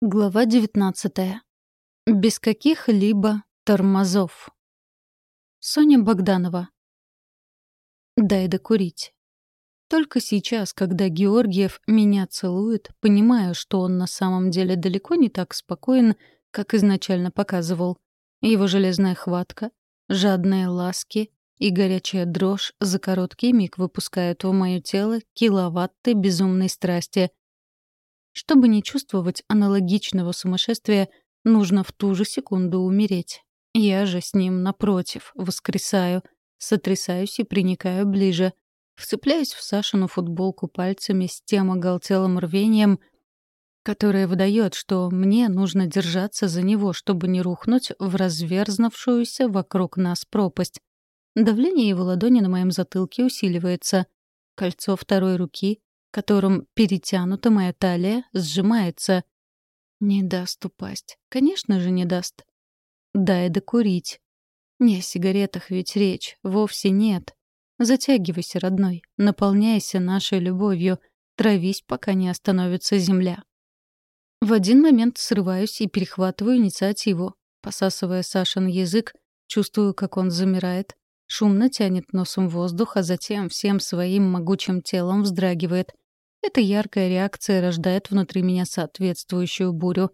Глава 19. Без каких-либо тормозов. Соня Богданова. Дай докурить. Только сейчас, когда Георгиев меня целует, понимаю, что он на самом деле далеко не так спокоен, как изначально показывал. Его железная хватка, жадные ласки и горячая дрожь за короткий миг выпускают в моё тело киловатты безумной страсти — чтобы не чувствовать аналогичного сумасшествия, нужно в ту же секунду умереть. Я же с ним напротив, воскресаю, сотрясаюсь и приникаю ближе. Вцепляюсь в Сашину футболку пальцами с тем оголтелым рвением, которое выдает, что мне нужно держаться за него, чтобы не рухнуть в разверзнувшуюся вокруг нас пропасть. Давление его ладони на моем затылке усиливается. Кольцо второй руки которым перетянута моя талия, сжимается. Не даст упасть. Конечно же, не даст. Дай докурить. Не о сигаретах ведь речь. Вовсе нет. Затягивайся, родной. Наполняйся нашей любовью. Травись, пока не остановится земля. В один момент срываюсь и перехватываю инициативу. Посасывая Сашин язык, чувствую, как он замирает, шумно тянет носом воздух, а затем всем своим могучим телом вздрагивает. Эта яркая реакция рождает внутри меня соответствующую бурю.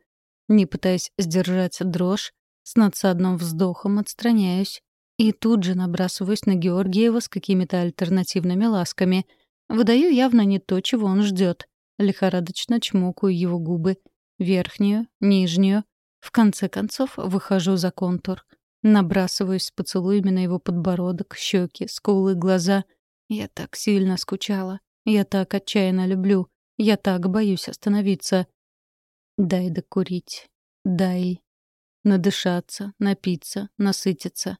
Не пытаясь сдержать дрожь, с надсадным вздохом отстраняюсь и тут же набрасываюсь на Георгиева с какими-то альтернативными ласками. Выдаю явно не то, чего он ждет. Лихорадочно чмокаю его губы. Верхнюю, нижнюю. В конце концов, выхожу за контур. Набрасываюсь с поцелуями на его подбородок, щеки, скулы, глаза. Я так сильно скучала. Я так отчаянно люблю. Я так боюсь остановиться. Дай докурить. Дай надышаться, напиться, насытиться.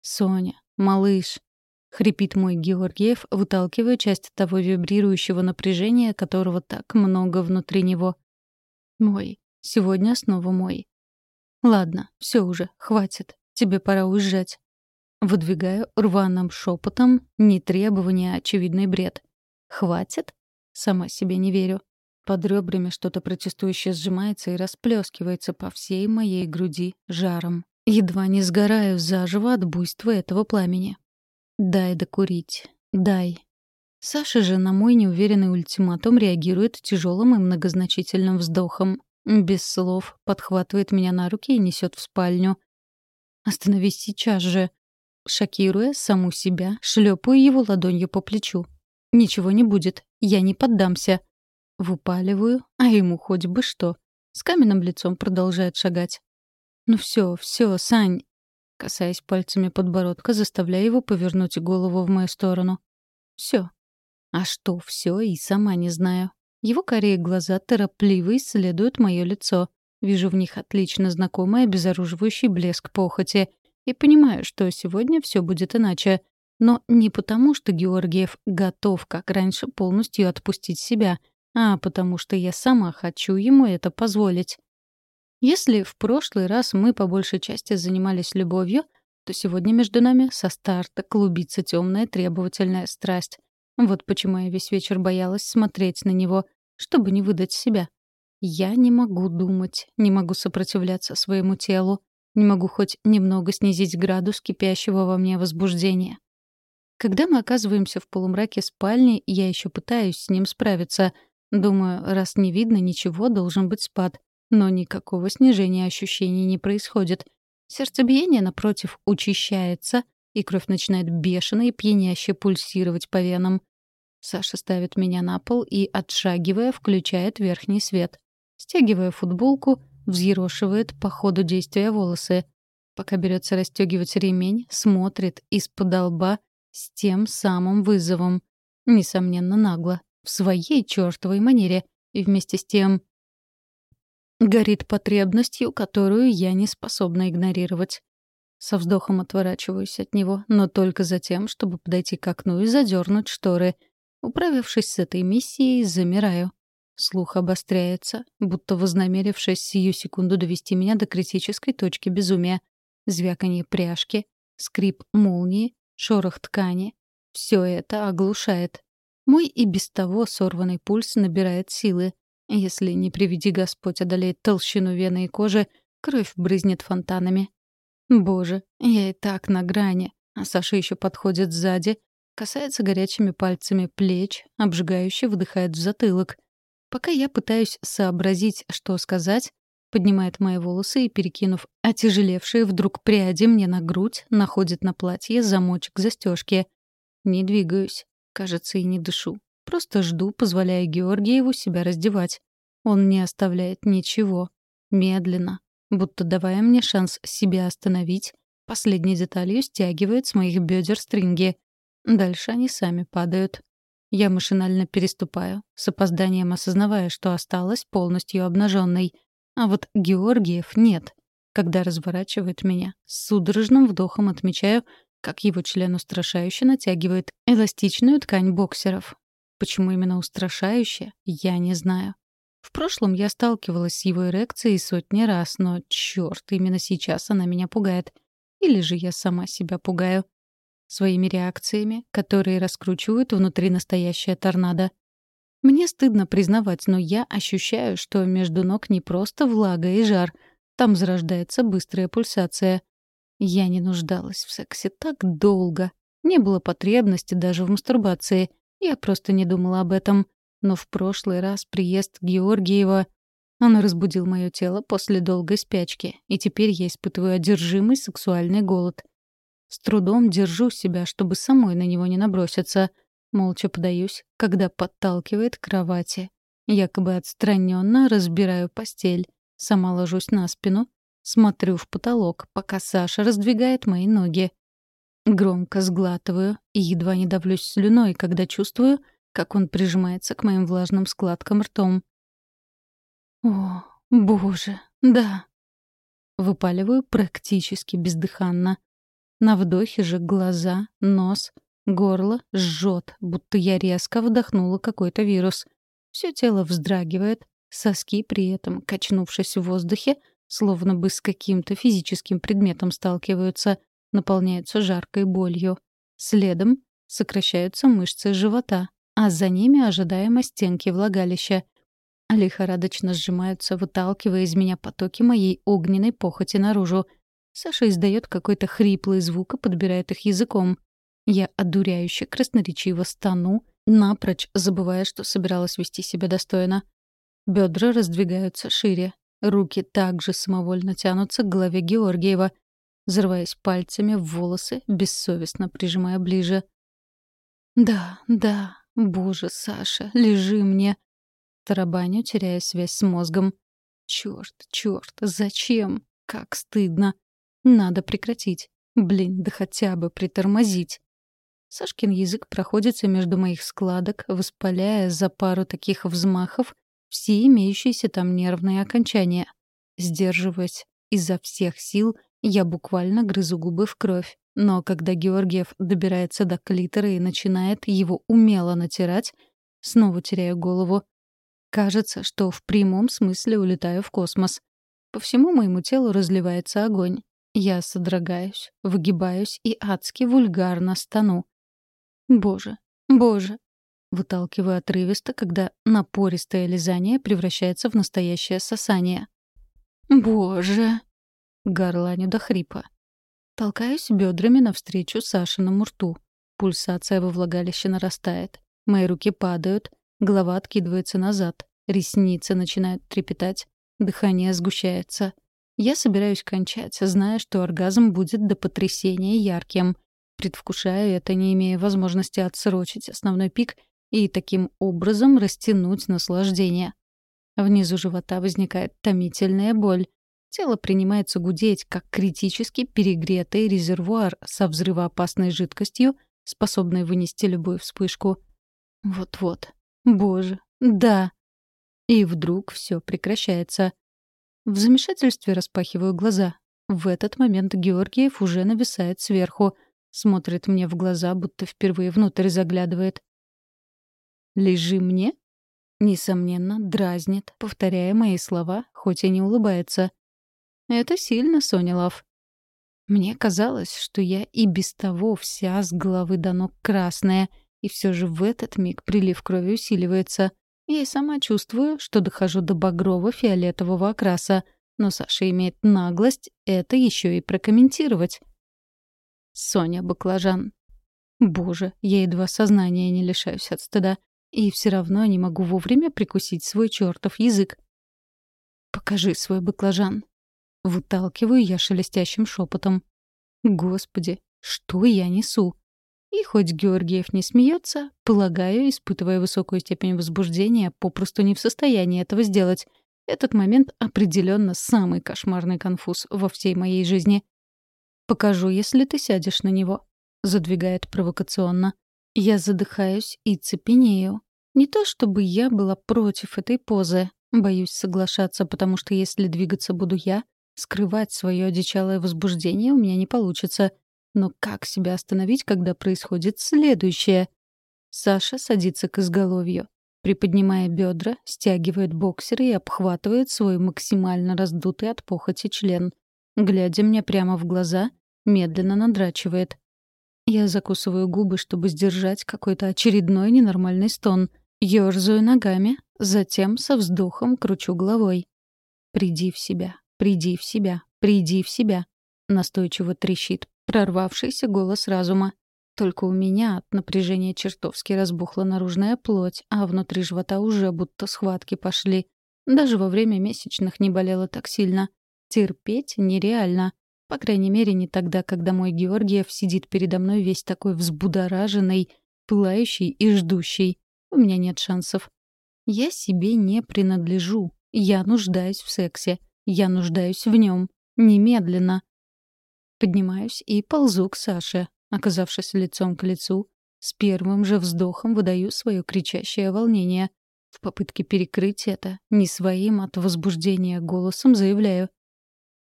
Соня, малыш, хрипит мой Георгиев, выталкивая часть того вибрирующего напряжения, которого так много внутри него. Мой. Сегодня снова мой. Ладно, все уже, хватит. Тебе пора уезжать. Выдвигаю рваным шепотом не требование, а очевидный бред. Хватит? Сама себе не верю. Под ребрами что-то протестующее сжимается и расплескивается по всей моей груди жаром. Едва не сгораю заживо от буйства этого пламени. Дай докурить. Дай. Саша же на мой неуверенный ультиматум реагирует тяжелым и многозначительным вздохом. Без слов подхватывает меня на руки и несет в спальню. «Остановись сейчас же!» Шокируя саму себя, шлепаю его ладонью по плечу. Ничего не будет, я не поддамся. Выпаливаю, а ему хоть бы что. С каменным лицом продолжает шагать. Ну все, все, Сань. Касаясь пальцами подбородка, заставляя его повернуть голову в мою сторону. Все. А что все, и сама не знаю. Его корее глаза торопливо исследуют мое лицо. Вижу в них отлично знакомый обезоруживающий блеск похоти. И понимаю, что сегодня все будет иначе. Но не потому, что Георгиев готов, как раньше, полностью отпустить себя, а потому что я сама хочу ему это позволить. Если в прошлый раз мы по большей части занимались любовью, то сегодня между нами со старта клубится темная требовательная страсть. Вот почему я весь вечер боялась смотреть на него, чтобы не выдать себя. Я не могу думать, не могу сопротивляться своему телу, не могу хоть немного снизить градус кипящего во мне возбуждения. Когда мы оказываемся в полумраке спальни, я еще пытаюсь с ним справиться. Думаю, раз не видно ничего, должен быть спад. Но никакого снижения ощущений не происходит. Сердцебиение, напротив, учащается, и кровь начинает бешено и пьяняще пульсировать по венам. Саша ставит меня на пол и, отшагивая, включает верхний свет. Стягивая футболку, взъерошивает по ходу действия волосы. Пока берется расстегивать ремень, смотрит из-под лба с тем самым вызовом. Несомненно, нагло. В своей чертовой манере. И вместе с тем... Горит потребностью, которую я не способна игнорировать. Со вздохом отворачиваюсь от него, но только за тем, чтобы подойти к окну и задернуть шторы. Управившись с этой миссией, замираю. Слух обостряется, будто вознамерившись сию секунду довести меня до критической точки безумия. Звяканье пряжки, скрип молнии, шорох ткани. Все это оглушает. Мой и без того сорванный пульс набирает силы. Если не приведи Господь одолеет толщину вены и кожи, кровь брызнет фонтанами. Боже, я и так на грани, а Саша еще подходит сзади, касается горячими пальцами плеч, обжигающе вдыхает в затылок. Пока я пытаюсь сообразить, что сказать, поднимает мои волосы и, перекинув отяжелевшие вдруг пряди мне на грудь, находит на платье замочек застежки. Не двигаюсь, кажется, и не дышу. Просто жду, позволяя Георгиеву себя раздевать. Он не оставляет ничего. Медленно, будто давая мне шанс себя остановить, последней деталью стягивает с моих бедер стринги. Дальше они сами падают. Я машинально переступаю, с опозданием осознавая, что осталась полностью обнаженной. А вот Георгиев нет. Когда разворачивает меня, с судорожным вдохом отмечаю, как его член устрашающе натягивает эластичную ткань боксеров. Почему именно устрашающе, я не знаю. В прошлом я сталкивалась с его эрекцией сотни раз, но, черт, именно сейчас она меня пугает. Или же я сама себя пугаю. Своими реакциями, которые раскручивают внутри настоящее торнадо. Мне стыдно признавать, но я ощущаю, что между ног не просто влага и жар. Там зарождается быстрая пульсация. Я не нуждалась в сексе так долго. Не было потребности даже в мастурбации — я просто не думала об этом. Но в прошлый раз приезд Георгиева... Он разбудил мое тело после долгой спячки, и теперь я испытываю одержимый сексуальный голод. С трудом держу себя, чтобы самой на него не наброситься. Молча подаюсь, когда подталкивает к кровати. Якобы отстраненно разбираю постель. Сама ложусь на спину, смотрю в потолок, пока Саша раздвигает мои ноги. Громко сглатываю и едва не давлюсь слюной, когда чувствую, как он прижимается к моим влажным складкам ртом. «О, боже, да!» Выпаливаю практически бездыханно. На вдохе же глаза, нос, горло жжет, будто я резко вдохнула какой-то вирус. Все тело вздрагивает, соски при этом, качнувшись в воздухе, словно бы с каким-то физическим предметом сталкиваются — наполняются жаркой болью. Следом сокращаются мышцы живота, а за ними ожидаемо стенки влагалища. Лихорадочно сжимаются, выталкивая из меня потоки моей огненной похоти наружу. Саша издает какой-то хриплый звук и подбирает их языком. Я одуряюще красноречиво стану, напрочь забывая, что собиралась вести себя достойно. Бедра раздвигаются шире. Руки также самовольно тянутся к голове Георгиева, зарываясь пальцами в волосы, бессовестно прижимая ближе. «Да, да, боже, Саша, лежи мне!» Тарабаню, теряя связь с мозгом. «Чёрт, чёрт, зачем? Как стыдно! Надо прекратить. Блин, да хотя бы притормозить!» Сашкин язык проходится между моих складок, воспаляя за пару таких взмахов все имеющиеся там нервные окончания. Сдерживаясь изо всех сил — я буквально грызу губы в кровь. Но когда Георгиев добирается до клитора и начинает его умело натирать, снова теряю голову. Кажется, что в прямом смысле улетаю в космос. По всему моему телу разливается огонь. Я содрогаюсь, выгибаюсь и адски вульгарно стану. Боже, боже. Выталкиваю отрывисто, когда напористое лизание превращается в настоящее сосание. Боже. Горланю до хрипа. Толкаюсь бедрами навстречу Сашиному рту. Пульсация во влагалище нарастает. Мои руки падают, голова откидывается назад, ресницы начинают трепетать, дыхание сгущается. Я собираюсь кончать, зная, что оргазм будет до потрясения ярким. Предвкушаю это, не имея возможности отсрочить основной пик и таким образом растянуть наслаждение. Внизу живота возникает томительная боль, Тело принимается гудеть, как критически перегретый резервуар со взрывоопасной жидкостью, способной вынести любую вспышку. Вот-вот. Боже, да. И вдруг все прекращается. В замешательстве распахиваю глаза. В этот момент Георгиев уже нависает сверху, смотрит мне в глаза, будто впервые внутрь заглядывает. «Лежи мне?» Несомненно, дразнит, повторяя мои слова, хоть и не улыбается. Это сильно, Соня. Мне казалось, что я и без того вся с головы до ног красная, и все же в этот миг прилив крови усиливается. Я и сама чувствую, что дохожу до багрово-фиолетового окраса, но Саша имеет наглость это еще и прокомментировать. Соня Баклажан. Боже, я едва сознания не лишаюсь от стыда. И все равно не могу вовремя прикусить свой чертов язык. «Покажи свой баклажан». Выталкиваю я шелестящим шепотом. «Господи, что я несу?» И хоть Георгиев не смеется, полагаю, испытывая высокую степень возбуждения, попросту не в состоянии этого сделать. Этот момент определенно самый кошмарный конфуз во всей моей жизни. «Покажу, если ты сядешь на него», — задвигает провокационно. Я задыхаюсь и цепенею. Не то чтобы я была против этой позы. Боюсь соглашаться, потому что если двигаться буду я, скрывать свое одичалое возбуждение у меня не получится. Но как себя остановить, когда происходит следующее? Саша садится к изголовью. Приподнимая бедра, стягивает боксеры и обхватывает свой максимально раздутый от похоти член. Глядя мне прямо в глаза, медленно надрачивает. Я закусываю губы, чтобы сдержать какой-то очередной ненормальный стон. Ёрзаю ногами, затем со вздохом кручу головой. «Приди в себя, приди в себя, приди в себя», — настойчиво трещит прорвавшийся голос разума. Только у меня от напряжения чертовски разбухла наружная плоть, а внутри живота уже будто схватки пошли. Даже во время месячных не болело так сильно. Терпеть нереально. По крайней мере, не тогда, когда мой Георгиев сидит передо мной весь такой взбудораженный, пылающий и ждущий. У меня нет шансов. Я себе не принадлежу. Я нуждаюсь в сексе. Я нуждаюсь в нем. Немедленно. Поднимаюсь и ползу к Саше. Оказавшись лицом к лицу, с первым же вздохом выдаю свое кричащее волнение. В попытке перекрыть это, не своим от возбуждения голосом заявляю.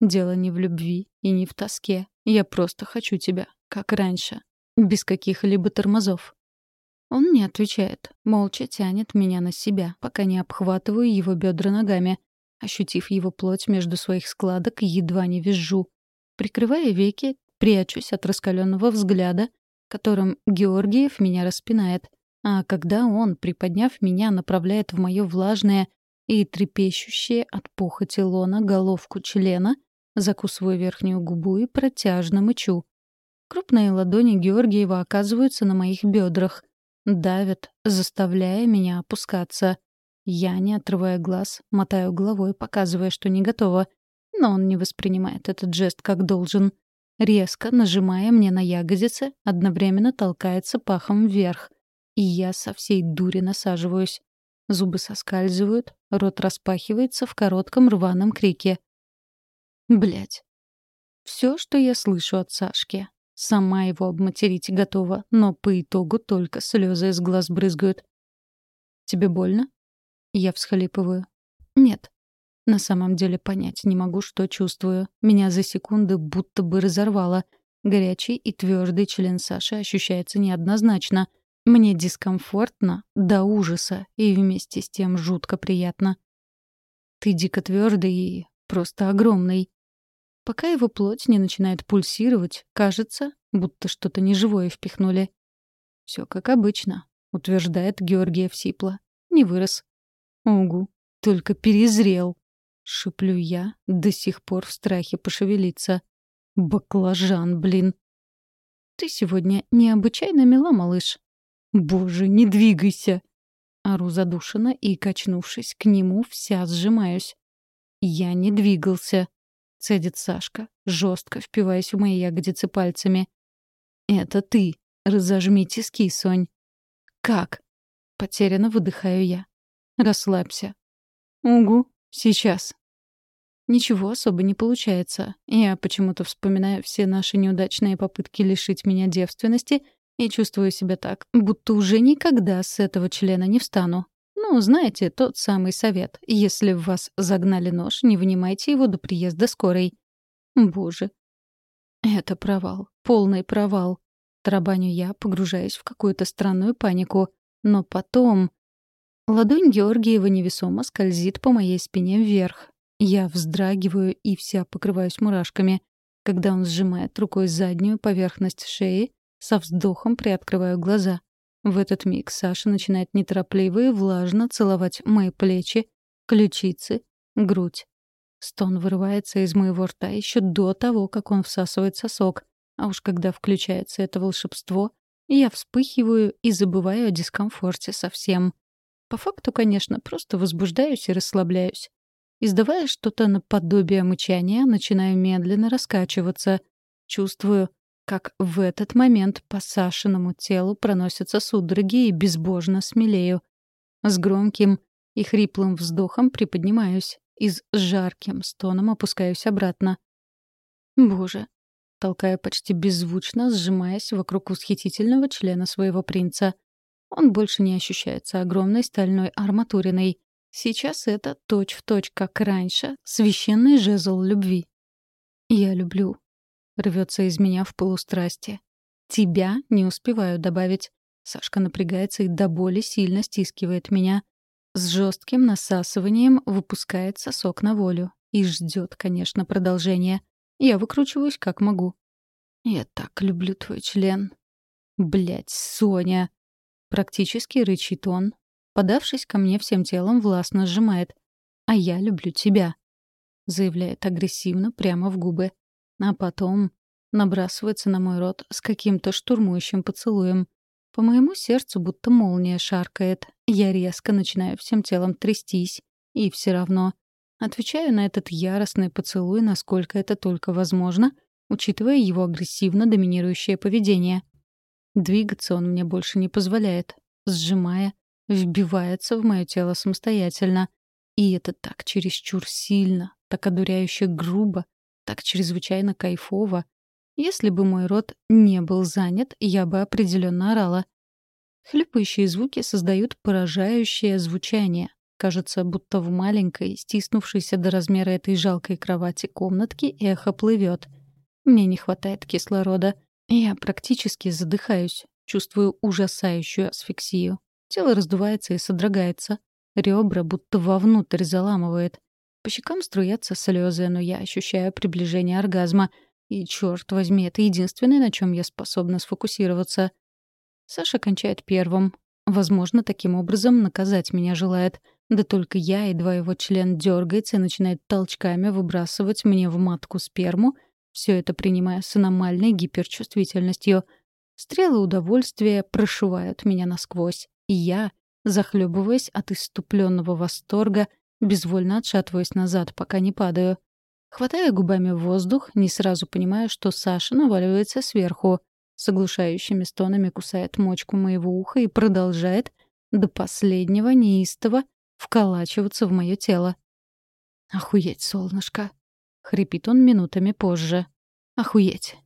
Дело не в любви и не в тоске. Я просто хочу тебя, как раньше. Без каких-либо тормозов. Он не отвечает, молча тянет меня на себя, пока не обхватываю его бедра ногами. Ощутив его плоть между своих складок, едва не визжу. Прикрывая веки, прячусь от раскаленного взгляда, которым Георгиев меня распинает. А когда он, приподняв меня, направляет в мое влажное и трепещущее от похоти лона головку члена — Закусываю верхнюю губу и протяжно мычу. Крупные ладони Георгиева оказываются на моих бедрах. Давят, заставляя меня опускаться. Я, не отрывая глаз, мотаю головой, показывая, что не готова. Но он не воспринимает этот жест как должен. Резко, нажимая мне на ягодицы, одновременно толкается пахом вверх. И я со всей дури насаживаюсь. Зубы соскальзывают, рот распахивается в коротком рваном крике. Блять. Все, что я слышу от Сашки. Сама его обматерить готова, но по итогу только слезы из глаз брызгают. «Тебе больно?» Я всхлипываю. «Нет». На самом деле понять не могу, что чувствую. Меня за секунды будто бы разорвало. Горячий и твердый член Саши ощущается неоднозначно. Мне дискомфортно до ужаса и вместе с тем жутко приятно. Ты дико твердый и просто огромный. Пока его плоть не начинает пульсировать, кажется, будто что-то неживое впихнули. Все как обычно», — утверждает Георгиев Сипла. «Не вырос». «Угу, только перезрел», — шиплю я, до сих пор в страхе пошевелиться. «Баклажан, блин!» «Ты сегодня необычайно мила, малыш». «Боже, не двигайся!» Ору задушенно и, качнувшись к нему, вся сжимаюсь. Я не двигался. — цедит Сашка, жестко впиваясь в мои ягодицы пальцами. «Это ты. Разожми тиски, Сонь». «Как?» — потерянно выдыхаю я. «Расслабься». «Угу, сейчас». Ничего особо не получается. Я почему-то вспоминаю все наши неудачные попытки лишить меня девственности и чувствую себя так, будто уже никогда с этого члена не встану. Ну, знаете, тот самый совет. Если в вас загнали нож, не вынимайте его до приезда скорой. Боже. Это провал. Полный провал. Тарабаню я, погружаясь в какую-то странную панику. Но потом... Ладонь Георгиева невесомо скользит по моей спине вверх. Я вздрагиваю и вся покрываюсь мурашками. Когда он сжимает рукой заднюю поверхность шеи, со вздохом приоткрываю глаза. В этот миг Саша начинает неторопливо и влажно целовать мои плечи, ключицы, грудь. Стон вырывается из моего рта еще до того, как он всасывает сосок. А уж когда включается это волшебство, я вспыхиваю и забываю о дискомфорте совсем. По факту, конечно, просто возбуждаюсь и расслабляюсь. Издавая что-то наподобие мычания, начинаю медленно раскачиваться. Чувствую, как в этот момент по Сашиному телу проносятся судороги и безбожно смелею. С громким и хриплым вздохом приподнимаюсь и с жарким стоном опускаюсь обратно. Боже, толкая почти беззвучно, сжимаясь вокруг восхитительного члена своего принца. Он больше не ощущается огромной стальной арматуриной. Сейчас это точь-в-точь, точь, как раньше, священный жезл любви. «Я люблю», — рвется из меня в полустрасти. «Тебя не успеваю добавить». Сашка напрягается и до боли сильно стискивает меня. С жестким насасыванием выпускает сосок на волю. И ждет, конечно, продолжения. Я выкручиваюсь как могу. «Я так люблю твой член». Блять, Соня!» Практически рычит он, подавшись ко мне всем телом, властно сжимает. «А я люблю тебя», — заявляет агрессивно прямо в губы. А потом набрасывается на мой рот с каким-то штурмующим поцелуем. По моему сердцу будто молния шаркает. Я резко начинаю всем телом трястись. И все равно отвечаю на этот яростный поцелуй, насколько это только возможно, учитывая его агрессивно доминирующее поведение. Двигаться он мне больше не позволяет, сжимая, вбивается в мое тело самостоятельно. И это так чересчур сильно, так одуряюще грубо, так чрезвычайно кайфово. Если бы мой рот не был занят, я бы определенно орала. Хлюпающие звуки создают поражающее звучание. Кажется, будто в маленькой, стиснувшейся до размера этой жалкой кровати комнатки эхо плывет. Мне не хватает кислорода. Я практически задыхаюсь, чувствую ужасающую асфиксию. Тело раздувается и содрогается. Ребра будто вовнутрь заламывает. По щекам струятся слезы, но я ощущаю приближение оргазма. И, черт возьми, это единственное, на чем я способна сфокусироваться. Саша кончает первым. Возможно, таким образом наказать меня желает. Да только я, едва его член дергается и начинает толчками выбрасывать мне в матку сперму, все это принимая с аномальной гиперчувствительностью. Стрелы удовольствия прошивают меня насквозь. И я, захлебываясь от иступленного восторга, безвольно отшатываюсь назад, пока не падаю. Хватая губами воздух, не сразу понимаю, что Саша наваливается сверху, с оглушающими стонами кусает мочку моего уха и продолжает до последнего неистово вколачиваться в мое тело. «Охуеть, солнышко!» — хрипит он минутами позже. «Охуеть!»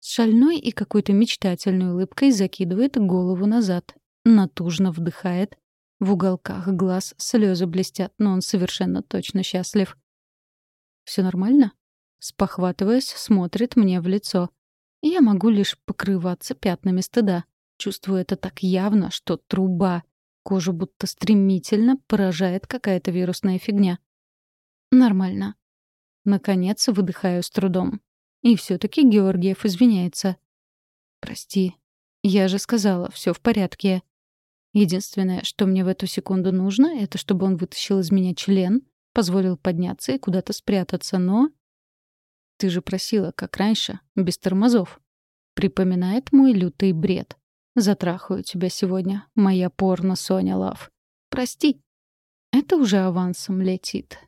С шальной и какой-то мечтательной улыбкой закидывает голову назад, натужно вдыхает. В уголках глаз слезы блестят, но он совершенно точно счастлив. Все нормально?» Спохватываясь, смотрит мне в лицо. Я могу лишь покрываться пятнами стыда. Чувствую это так явно, что труба. Кожу будто стремительно поражает какая-то вирусная фигня. Нормально. Наконец выдыхаю с трудом. И все таки Георгиев извиняется. «Прости. Я же сказала, все в порядке. Единственное, что мне в эту секунду нужно, это чтобы он вытащил из меня член, позволил подняться и куда-то спрятаться, но... Ты же просила, как раньше, без тормозов. Припоминает мой лютый бред. Затрахаю тебя сегодня, моя порно Соня Лав. Прости. Это уже авансом летит.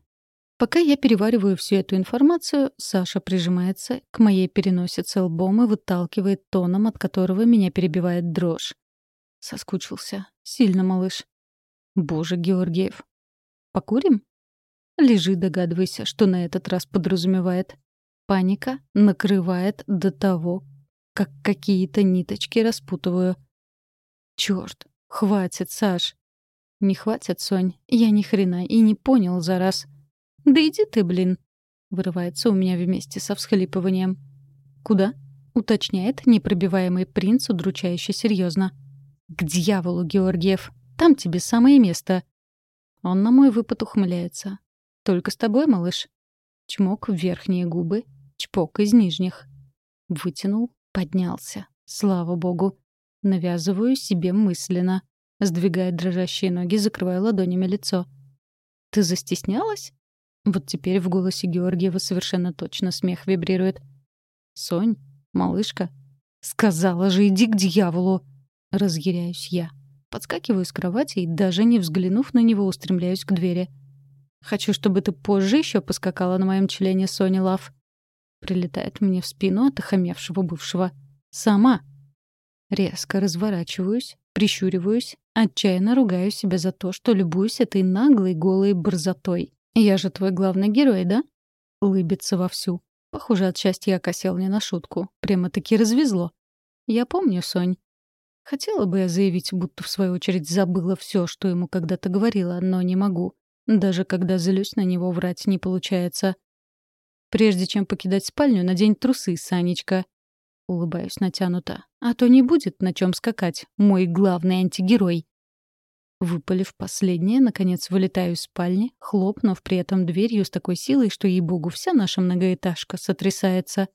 Пока я перевариваю всю эту информацию, Саша прижимается к моей переносице лбом и выталкивает тоном, от которого меня перебивает дрожь. Соскучился. Сильно, малыш. Боже, Георгиев. Покурим? Лежи, догадывайся, что на этот раз подразумевает. Паника накрывает до того, как какие-то ниточки распутываю. Чёрт, хватит, Саш. Не хватит, Сонь, я ни хрена и не понял за раз. Да иди ты, блин. Вырывается у меня вместе со всхлипыванием. Куда? Уточняет непробиваемый принц удручающе серьезно. К дьяволу, Георгиев. Там тебе самое место. Он на мой выпад ухмыляется. Только с тобой, малыш. Чмок в верхние губы, чпок из нижних. Вытянул, поднялся. Слава богу. Навязываю себе мысленно. Сдвигая дрожащие ноги, закрываю ладонями лицо. «Ты застеснялась?» Вот теперь в голосе Георгиева совершенно точно смех вибрирует. «Сонь, малышка, сказала же, иди к дьяволу!» Разъяряюсь я. Подскакиваю с кровати и, даже не взглянув на него, устремляюсь к двери. «Хочу, чтобы ты позже еще поскакала на моем члене, Соня Лав». Прилетает мне в спину от охамевшего бывшего. «Сама!» Резко разворачиваюсь, прищуриваюсь, отчаянно ругаю себя за то, что любуюсь этой наглой голой борзотой. «Я же твой главный герой, да?» Улыбится вовсю. Похоже, от счастья окосел не на шутку. Прямо-таки развезло. «Я помню, Сонь». Хотела бы я заявить, будто в свою очередь забыла все, что ему когда-то говорила, но не могу. Даже когда злюсь на него, врать не получается. Прежде чем покидать спальню, надень трусы, Санечка. Улыбаюсь натянуто. А то не будет на чем скакать, мой главный антигерой. Выпалив последнее, наконец вылетаю из спальни, хлопнув при этом дверью с такой силой, что, ей-богу, вся наша многоэтажка сотрясается.